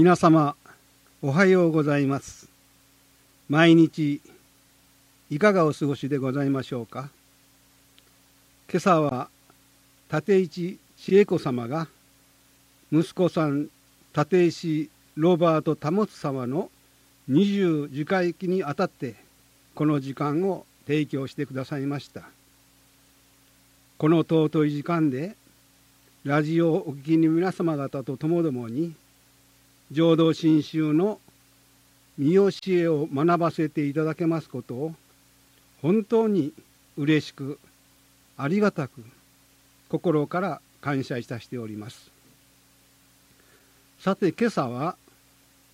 皆様おはようございます。毎日いかがお過ごしでございましょうか。今朝は立石千恵子様が息子さん立石ロバート保様の二十次回忌にあたってこの時間を提供してくださいました。この尊い時間でラジオをお聞きの皆様方とともどもに浄土真宗の見教えを学ばせていただけますことを本当に嬉しくありがたく心から感謝いたしております。さて今朝は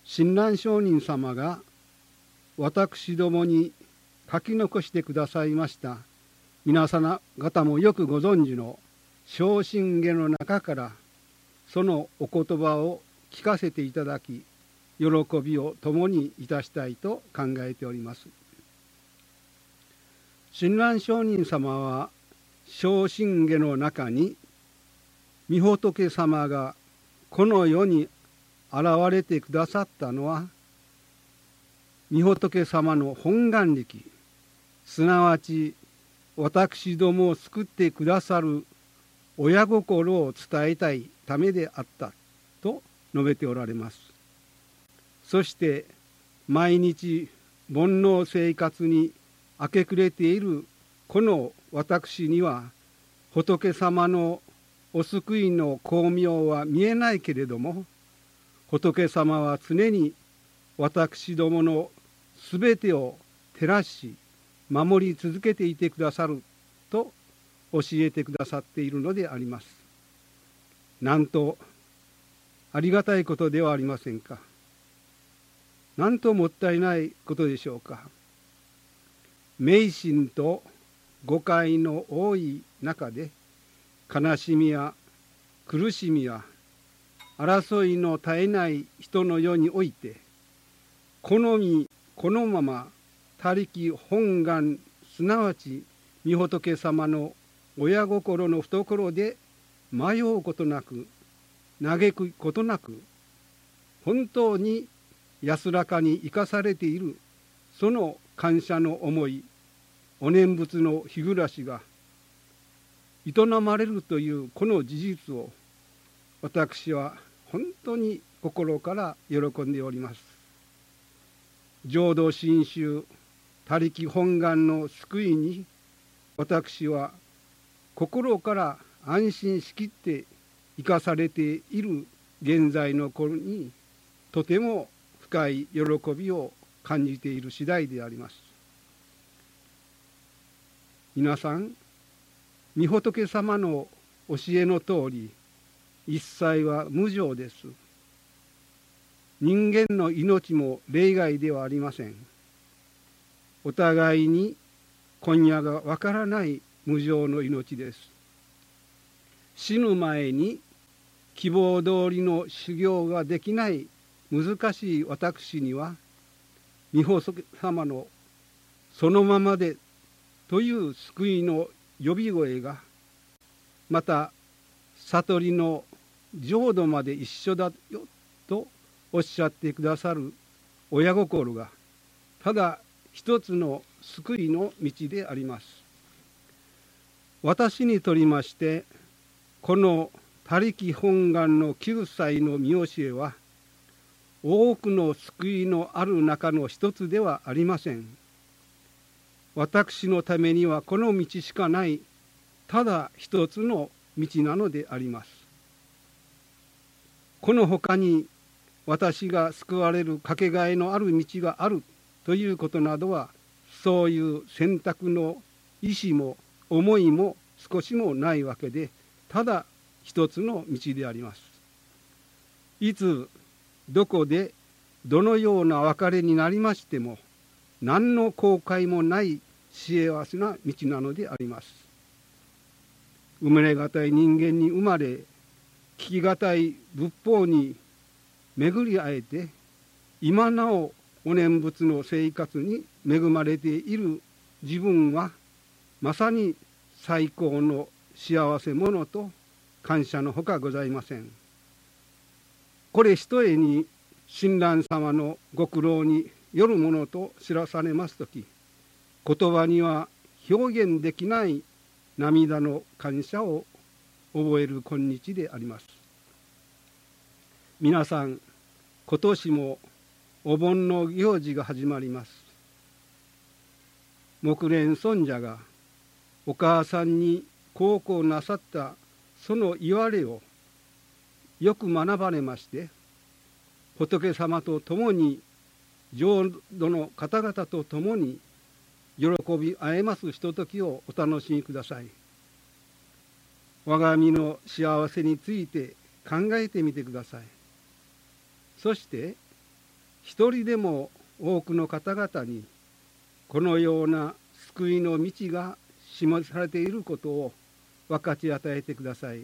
親鸞上人様が私どもに書き残してくださいました皆様方もよくご存知の昇進下の中からそのお言葉を聞かせていただき喜びを共にいたしたいと考えております。親鸞上人様は昇進下の中に御仏様がこの世に現れてくださったのは御仏様の本願力すなわち私どもを救ってくださる親心を伝えたいためであった。述べておられますそして毎日煩悩生活に明け暮れているこの私には仏様のお救いの巧妙は見えないけれども仏様は常に私どものすべてを照らし守り続けていてくださると教えてくださっているのであります。なんとありがたいことではありませんか。なんともったいないことでしょうか。迷信と誤解の多い中で悲しみや苦しみや争いの絶えない人の世において好みこのまま他力本願すなわち御仏様の親心の懐で迷うことなく嘆くことなく本当に安らかに生かされているその感謝の思いお念仏の日暮らしが営まれるというこの事実を私は本当に心から喜んでおります。浄土真宗他力本願の救いに私は心から安心しきって生かされている現在の頃にとても深い喜びを感じている次第であります。皆さん御仏様の教えの通り一切は無常です。人間の命も例外ではありません。お互いに今夜がわからない無常の命です。死ぬ前に希望通りの修行ができない難しい私には御仏様のそのままでという救いの呼び声がまた悟りの浄土まで一緒だよとおっしゃってくださる親心がただ一つの救いの道であります。私にとりましてこの他力本願の9歳の見教えは多くの救いのある中の一つではありません。私のためにはこの道しかないただ一つの道なのであります。この他に私が救われるかけがえのある道があるということなどはそういう選択の意思も思いも少しもないわけでただ一つの道であります。いつどこでどのような別れになりましても何の後悔もない幸せな道なのであります。生まれがたい人間に生まれ聞きがたい仏法に巡り会えて今なおお念仏の生活に恵まれている自分はまさに最高の幸せ者と感謝のほかございません。これひとえに親鸞様のご苦労によるものと知らされます時言葉には表現できない涙の感謝を覚える今日であります皆さん今年もお盆の行事が始まります木蓮尊者がお母さんに孝行なさったその言われをよく学ばれまして仏様と共に浄土の方々と共に喜び会えますひとときをお楽しみください。我が身の幸せについて考えてみてください。そして一人でも多くの方々にこのような救いの道が示されていることを分かち与えてください。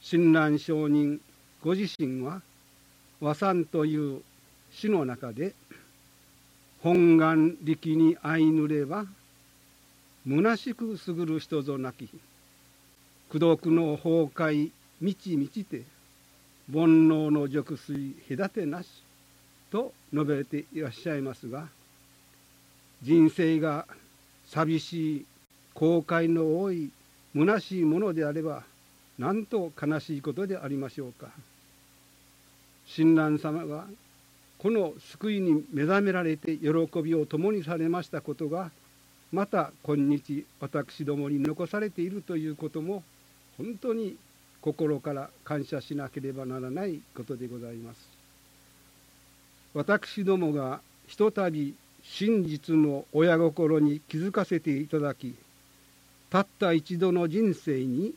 親鸞上人ご自身は和算という詩の中で本願力に相ぬれば虚しくすぐる人ぞなき。功徳の崩壊満ち満ちて煩悩の熟睡隔てなしと述べていらっしゃいますが人生が寂しい後悔の多い虚しいものであればなんと悲しいことでありましょうか。親鸞様がこの救いに目覚められて喜びを共にされましたことがまた今日私どもに残されているということも本当に心から感謝しなければならないことでございます。私どもがひとたび真実の親心に気づかせていただきたった一度の人生に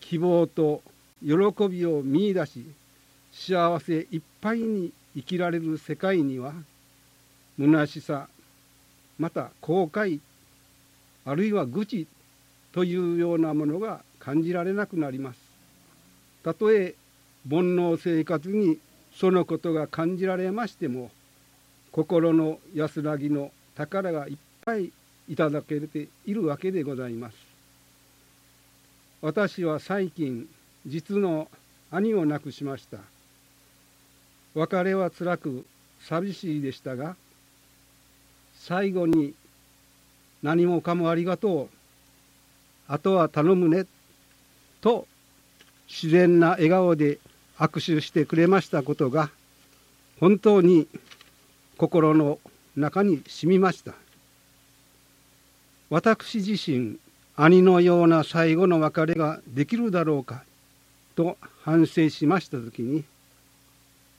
希望と喜びを見いだし幸せいっぱいに生きられる世界には虚しさまた後悔あるいは愚痴というようなものが感じられなくなります。たとえ煩悩生活にそのことが感じられましても心の安らぎの宝がいっぱいいただけているわけでございます。私は最近実の兄を亡くしました。別れはつらく寂しいでしたが最後に何もかもありがとう。あとは頼むねと自然な笑顔で握手してくれましたことが本当に心の中に染みました。私自身兄のような最後の別れができるだろうかと反省しました時に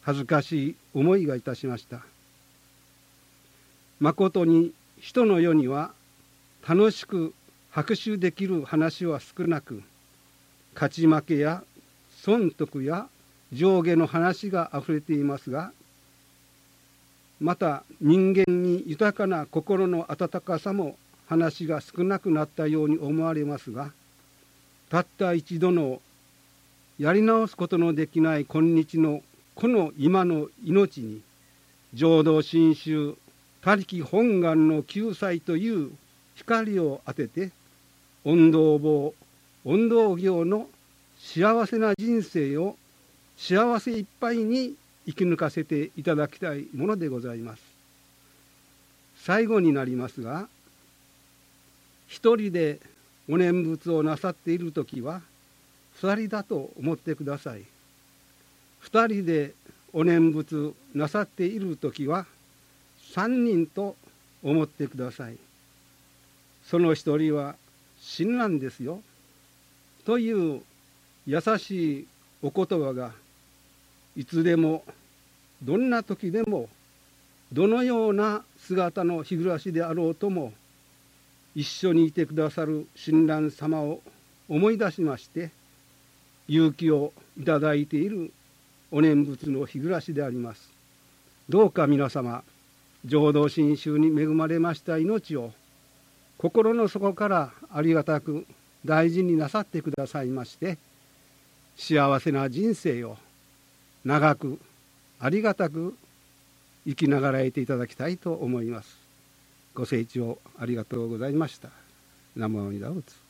恥ずかしい思いがいたしました。まことに人の世には楽しく拍手できる話は少なく勝ち負けや損得や上下の話があふれていますがまた人間に豊かな心の温かさも話が少なくなったように思われますがたった一度のやり直すことのできない今日のこの今の命に浄土真宗他力本願の救済という光を当てて音道坊音道業の幸せな人生を幸せいっぱいに生き抜かせていただきたいものでございます。最後になりますが一人でお念仏をなさっている時は二人だと思ってください。二人でお念仏なさっている時は三人と思ってください。その一人は親鸞ですよ。という優しいお言葉がいつでもどんな時でもどのような姿の日暮らしであろうとも一緒にいてくださる親鸞様を思い出しまして勇気をいただいているお念仏の日暮らしであります。どうか皆様浄土真宗に恵まれました命を心の底からありがたく大事になさってくださいまして幸せな人生を長くありがたく生きながらえていただきたいと思います。ご清聴ありがとうございました。南無阿弥陀仏